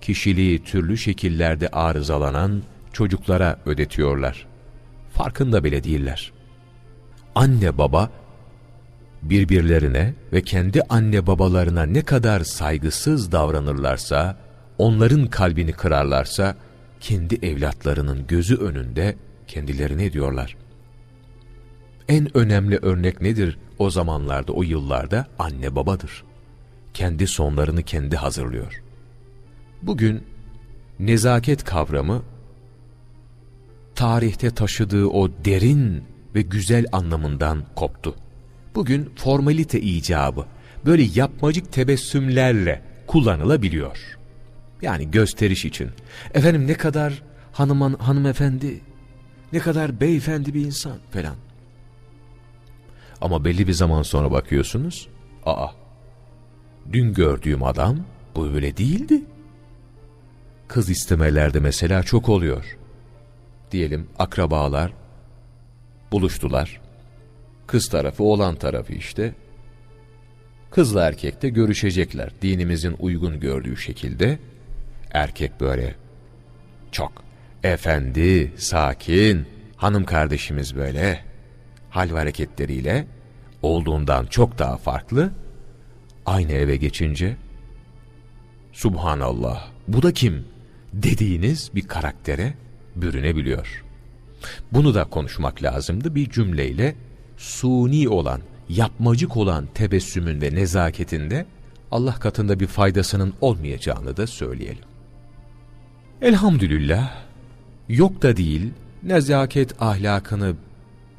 [SPEAKER 1] kişiliği türlü şekillerde arızalanan çocuklara ödetiyorlar. Farkında bile değiller. Anne baba birbirlerine ve kendi anne babalarına ne kadar saygısız davranırlarsa, onların kalbini kırarlarsa, kendi evlatlarının gözü önünde kendilerine diyorlar. En önemli örnek nedir o zamanlarda, o yıllarda? Anne babadır. Kendi sonlarını kendi hazırlıyor. Bugün nezaket kavramı, tarihte taşıdığı o derin ve güzel anlamından koptu. Bugün formalite icabı, böyle yapmacık tebessümlerle kullanılabiliyor. Yani gösteriş için. Efendim ne kadar hanım, hanımefendi, ne kadar beyefendi bir insan falan. Ama belli bir zaman sonra bakıyorsunuz, aa, dün gördüğüm adam bu böyle değildi. Kız istemelerde mesela çok oluyor. Diyelim akrabalar buluştular. Kız tarafı oğlan tarafı işte. Kızla erkek de görüşecekler dinimizin uygun gördüğü şekilde. Erkek böyle çok efendi, sakin, hanım kardeşimiz böyle hal ve hareketleriyle olduğundan çok daha farklı. Aynı eve geçince Subhanallah bu da kim dediğiniz bir karaktere bürünebiliyor. Bunu da konuşmak lazımdı bir cümleyle suni olan, yapmacık olan tebessümün ve nezaketinde Allah katında bir faydasının olmayacağını da söyleyelim. Elhamdülillah yok da değil nezaket ahlakını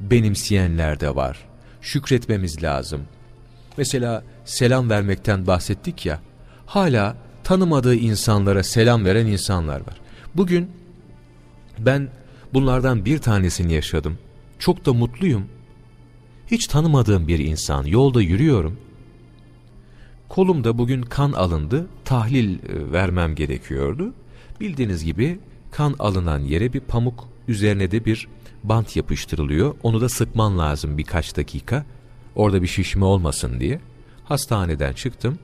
[SPEAKER 1] benimseyenler de var. Şükretmemiz lazım. Mesela selam vermekten bahsettik ya, hala tanımadığı insanlara selam veren insanlar var. Bugün ben bunlardan bir tanesini yaşadım. Çok da mutluyum. Hiç tanımadığım bir insan, yolda yürüyorum. Kolumda bugün kan alındı, tahlil e, vermem gerekiyordu. Bildiğiniz gibi kan alınan yere bir pamuk, üzerine de bir bant yapıştırılıyor. Onu da sıkman lazım birkaç dakika. Orada bir şişme olmasın diye. Hastaneden çıktım.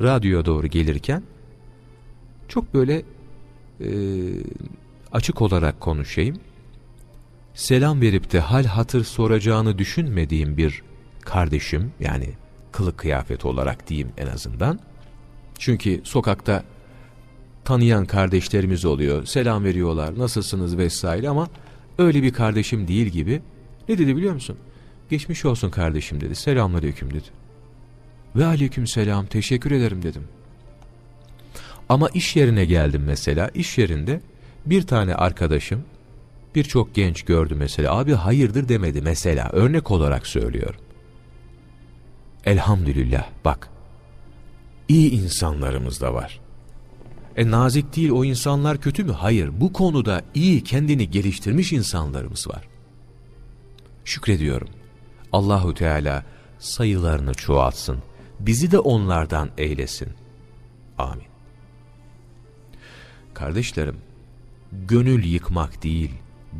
[SPEAKER 1] Radyoya doğru gelirken çok böyle e, açık olarak konuşayım. Selam verip de hal hatır soracağını düşünmediğim bir kardeşim yani kılık kıyafet olarak diyeyim en azından. Çünkü sokakta tanıyan kardeşlerimiz oluyor, selam veriyorlar, nasılsınız vesaire ama öyle bir kardeşim değil gibi. Ne dedi biliyor musun? Geçmiş olsun kardeşim dedi, selamünaleyküm dedi. Ve aleyküm selam, teşekkür ederim dedim. Ama iş yerine geldim mesela, iş yerinde bir tane arkadaşım, birçok genç gördü mesela, abi hayırdır demedi mesela, örnek olarak söylüyorum. Elhamdülillah bak, iyi insanlarımız da var. E nazik değil o insanlar kötü mü? Hayır. Bu konuda iyi kendini geliştirmiş insanlarımız var. Şükrediyorum. Allahu Teala sayılarını çoğaltsın. Bizi de onlardan eylesin. Amin. Kardeşlerim, gönül yıkmak değil,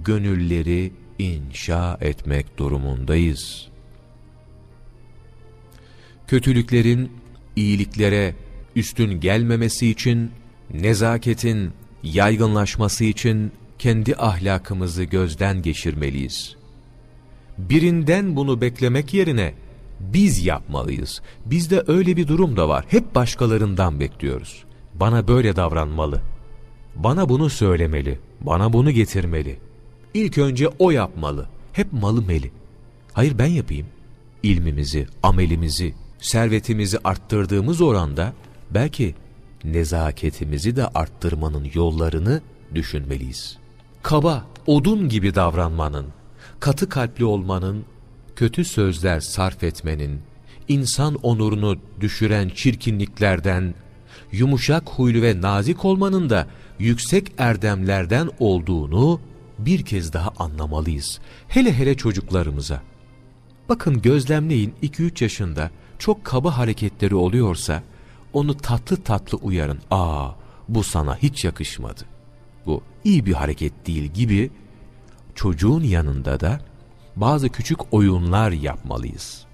[SPEAKER 1] gönülleri inşa etmek durumundayız. Kötülüklerin iyiliklere üstün gelmemesi için nezaketin yaygınlaşması için kendi ahlakımızı gözden geçirmeliyiz. Birinden bunu beklemek yerine biz yapmalıyız. Bizde öyle bir durum da var. Hep başkalarından bekliyoruz. Bana böyle davranmalı. Bana bunu söylemeli. Bana bunu getirmeli. İlk önce o yapmalı. Hep malı meli. Hayır ben yapayım. İlmimizi, amelimizi, servetimizi arttırdığımız oranda belki nezaketimizi de arttırmanın yollarını düşünmeliyiz. Kaba, odun gibi davranmanın, katı kalpli olmanın, kötü sözler sarf etmenin, insan onurunu düşüren çirkinliklerden, yumuşak huylu ve nazik olmanın da yüksek erdemlerden olduğunu bir kez daha anlamalıyız. Hele hele çocuklarımıza. Bakın gözlemleyin 2-3 yaşında çok kaba hareketleri oluyorsa, onu tatlı tatlı uyarın. Aa bu sana hiç yakışmadı. Bu iyi bir hareket değil gibi çocuğun yanında da bazı küçük oyunlar yapmalıyız.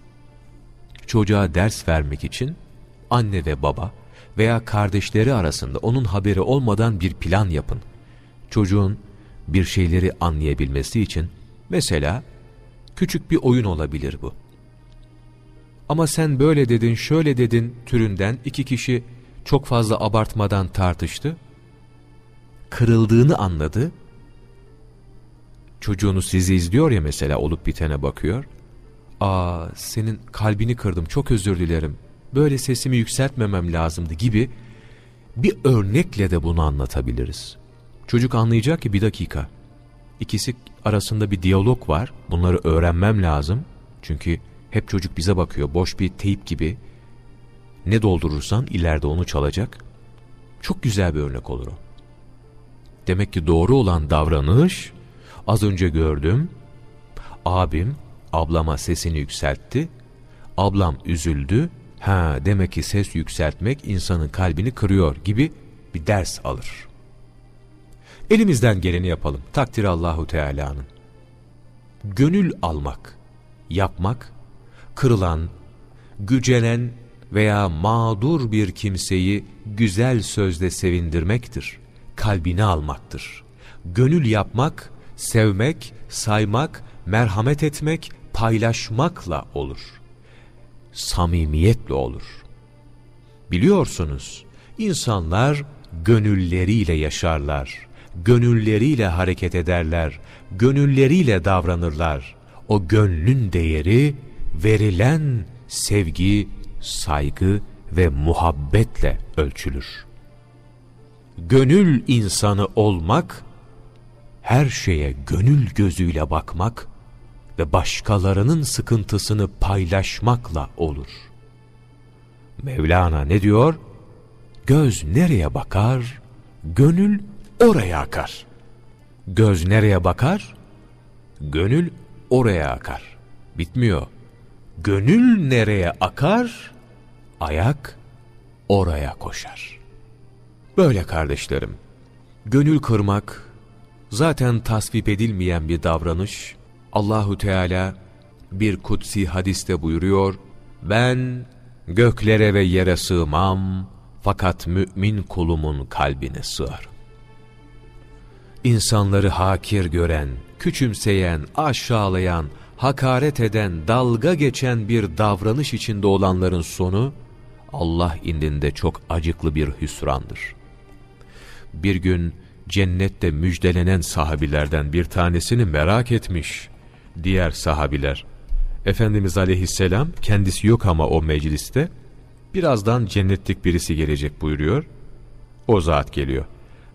[SPEAKER 1] Çocuğa ders vermek için anne ve baba veya kardeşleri arasında onun haberi olmadan bir plan yapın. Çocuğun bir şeyleri anlayabilmesi için mesela küçük bir oyun olabilir bu ama sen böyle dedin şöyle dedin türünden iki kişi çok fazla abartmadan tartıştı. Kırıldığını anladı. Çocuğunu sizi izliyor ya mesela olup bitene bakıyor. Aa senin kalbini kırdım çok özür dilerim. Böyle sesimi yükseltmemem lazımdı gibi bir örnekle de bunu anlatabiliriz. Çocuk anlayacak ki bir dakika. İkisi arasında bir diyalog var. Bunları öğrenmem lazım. Çünkü hep çocuk bize bakıyor. Boş bir teyip gibi. Ne doldurursan ileride onu çalacak. Çok güzel bir örnek olur o. Demek ki doğru olan davranış az önce gördüm. Abim ablama sesini yükseltti. Ablam üzüldü. Ha demek ki ses yükseltmek insanın kalbini kırıyor gibi bir ders alır. Elimizden geleni yapalım. Takdir Allahu Teala'nın. Gönül almak, yapmak kırılan, gücenen veya mağdur bir kimseyi güzel sözle sevindirmektir. Kalbini almaktır. Gönül yapmak, sevmek, saymak, merhamet etmek, paylaşmakla olur. Samimiyetle olur. Biliyorsunuz, İnsanlar gönülleriyle yaşarlar, gönülleriyle hareket ederler, gönülleriyle davranırlar. O gönlün değeri verilen sevgi, saygı ve muhabbetle ölçülür. Gönül insanı olmak, her şeye gönül gözüyle bakmak ve başkalarının sıkıntısını paylaşmakla olur. Mevlana ne diyor? Göz nereye bakar, gönül oraya akar. Göz nereye bakar, gönül oraya akar. Bitmiyor. Gönül nereye akar, ayak oraya koşar. Böyle kardeşlerim, gönül kırmak zaten tasvip edilmeyen bir davranış. Allahu Teala bir kutsi hadiste buyuruyor, ben göklere ve yere sığmam fakat mümin kulumun kalbine sığarım. İnsanları hakir gören, küçümseyen, aşağılayan, hakaret eden, dalga geçen bir davranış içinde olanların sonu, Allah indinde çok acıklı bir hüsrandır. Bir gün cennette müjdelenen sahabilerden bir tanesini merak etmiş diğer sahabiler. Efendimiz aleyhisselam kendisi yok ama o mecliste, birazdan cennetlik birisi gelecek buyuruyor. O zat geliyor.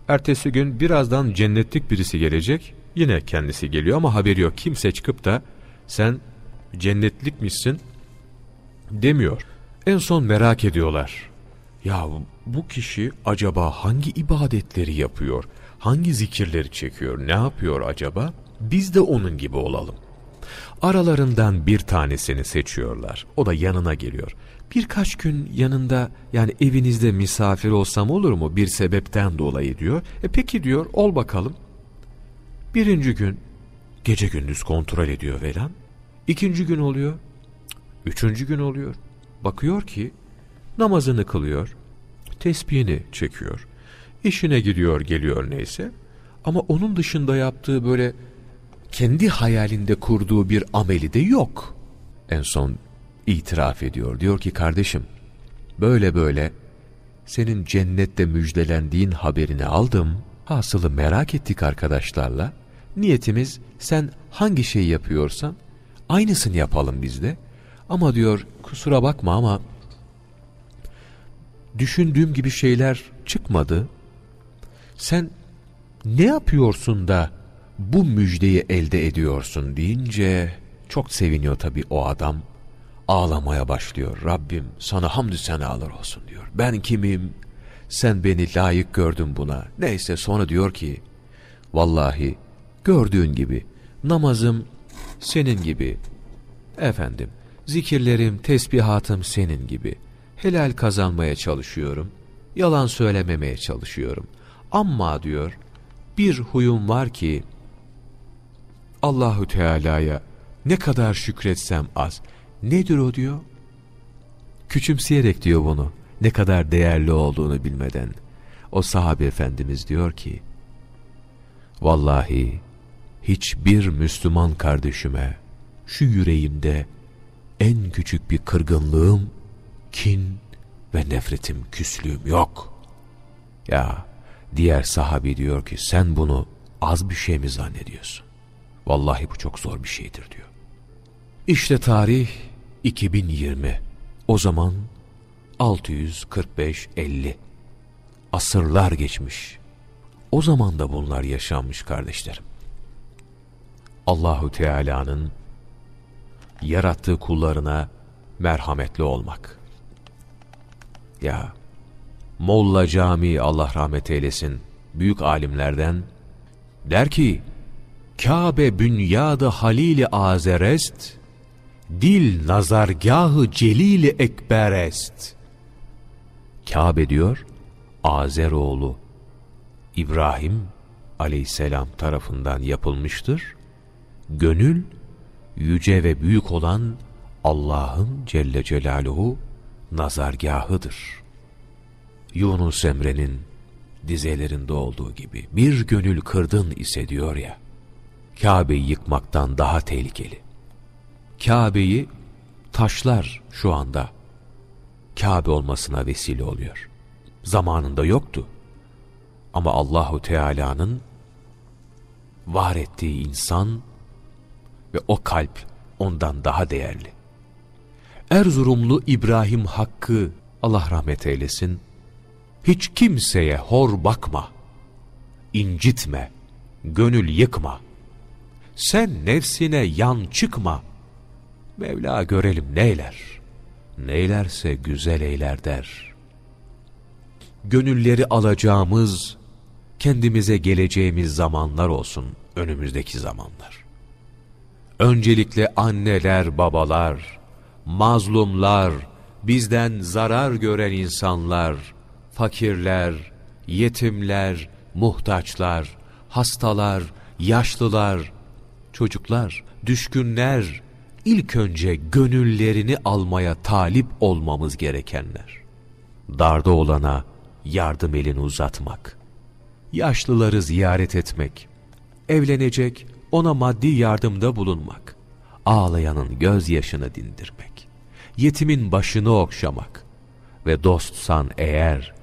[SPEAKER 1] Ertesi gün birazdan cennetlik birisi gelecek, yine kendisi geliyor ama haberi yok. Kimse çıkıp da sen cennetlik misin demiyor. En son merak ediyorlar. Ya bu kişi acaba hangi ibadetleri yapıyor? Hangi zikirleri çekiyor? Ne yapıyor acaba? Biz de onun gibi olalım. Aralarından bir tanesini seçiyorlar. O da yanına geliyor. Birkaç gün yanında yani evinizde misafir olsam olur mu bir sebepten dolayı diyor. E peki diyor ol bakalım. Birinci gün gece gündüz kontrol ediyor Velan. İkinci gün oluyor. Üçüncü gün oluyor. Bakıyor ki namazını kılıyor. Tesbihini çekiyor. İşine gidiyor geliyor neyse. Ama onun dışında yaptığı böyle kendi hayalinde kurduğu bir ameli de yok. En son itiraf ediyor. Diyor ki kardeşim böyle böyle senin cennette müjdelendiğin haberini aldım. Hasılı merak ettik arkadaşlarla. Niyetimiz sen hangi şeyi yapıyorsan aynısını yapalım biz de. Ama diyor kusura bakma ama düşündüğüm gibi şeyler çıkmadı. Sen ne yapıyorsun da bu müjdeyi elde ediyorsun deyince çok seviniyor tabii o adam. Ağlamaya başlıyor. Rabbim sana hamdü senalar olsun diyor. Ben kimim? Sen beni layık gördün buna. Neyse sonra diyor ki vallahi gördüğün gibi namazım senin gibi. Efendim zikirlerim, tesbihatım senin gibi. Helal kazanmaya çalışıyorum. Yalan söylememeye çalışıyorum. Ama diyor bir huyum var ki Allahu Teala'ya ne kadar şükretsem az. Nedir o diyor? Küçümseyerek diyor bunu. Ne kadar değerli olduğunu bilmeden. O sahabe efendimiz diyor ki, Vallahi hiçbir Müslüman kardeşime şu yüreğimde en küçük bir kırgınlığım, kin ve nefretim, küslüğüm yok. Ya diğer sahabi diyor ki sen bunu az bir şey mi zannediyorsun? Vallahi bu çok zor bir şeydir diyor. İşte tarih 2020. O zaman 645-50. Asırlar geçmiş. O zaman da bunlar yaşanmış kardeşlerim. Allahu Teala'nın yarattığı kullarına merhametli olmak. Ya Molla Camii Allah rahmet eylesin büyük alimlerden der ki Kabe bünyadı halili azerest dil nazargahı celili ekberest Kabe diyor Azeroğlu İbrahim aleyhisselam tarafından yapılmıştır. Gönül yüce ve büyük olan Allah'ın Celle Celaluhu nazargahıdır. Yunus Emre'nin dizelerinde olduğu gibi bir gönül kırdın ise diyor ya, Kabe'yi yıkmaktan daha tehlikeli. Kabe'yi taşlar şu anda Kabe olmasına vesile oluyor.
[SPEAKER 2] zamanında yoktu. Ama Allahu Teala'nın var ettiği insan ve o kalp ondan daha değerli. Erzurumlu İbrahim Hakkı Allah rahmet eylesin. Hiç kimseye hor bakma, incitme, gönül yıkma. Sen nefsine yan çıkma. Mevla görelim neyler. Neylerse güzel eyler der. Gönülleri alacağımız, kendimize geleceğimiz zamanlar olsun önümüzdeki zamanlar. Öncelikle anneler, babalar, mazlumlar, bizden zarar gören insanlar, fakirler, yetimler, muhtaçlar, hastalar, yaşlılar, çocuklar, düşkünler, ilk önce gönüllerini almaya talip olmamız gerekenler. Darda olana yardım elini uzatmak, yaşlıları ziyaret etmek, evlenecek, ona maddi yardımda bulunmak, ağlayanın gözyaşını dindirmek, yetimin başını okşamak. Ve dostsan eğer,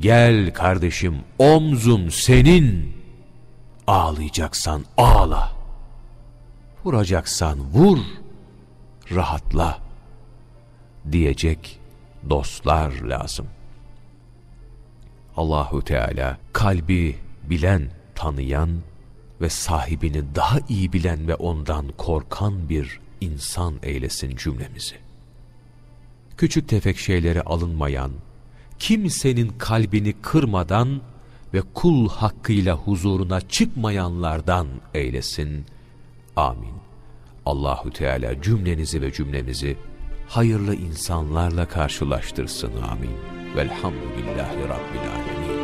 [SPEAKER 2] gel kardeşim omzum senin, ağlayacaksan ağla, vuracaksan vur, rahatla diyecek dostlar lazım. Allahu Teala kalbi bilen, tanıyan ve sahibini daha iyi bilen ve ondan korkan bir insan eylesin cümlemizi. Küçük tefek şeylere alınmayan, kimsenin kalbini kırmadan ve kul hakkıyla huzuruna çıkmayanlardan eylesin. Amin. Allahu Teala cümlenizi ve cümlemizi hayırlı insanlarla karşılaştırsın. Amin. Velhamdülillahi Rabbil Alemin.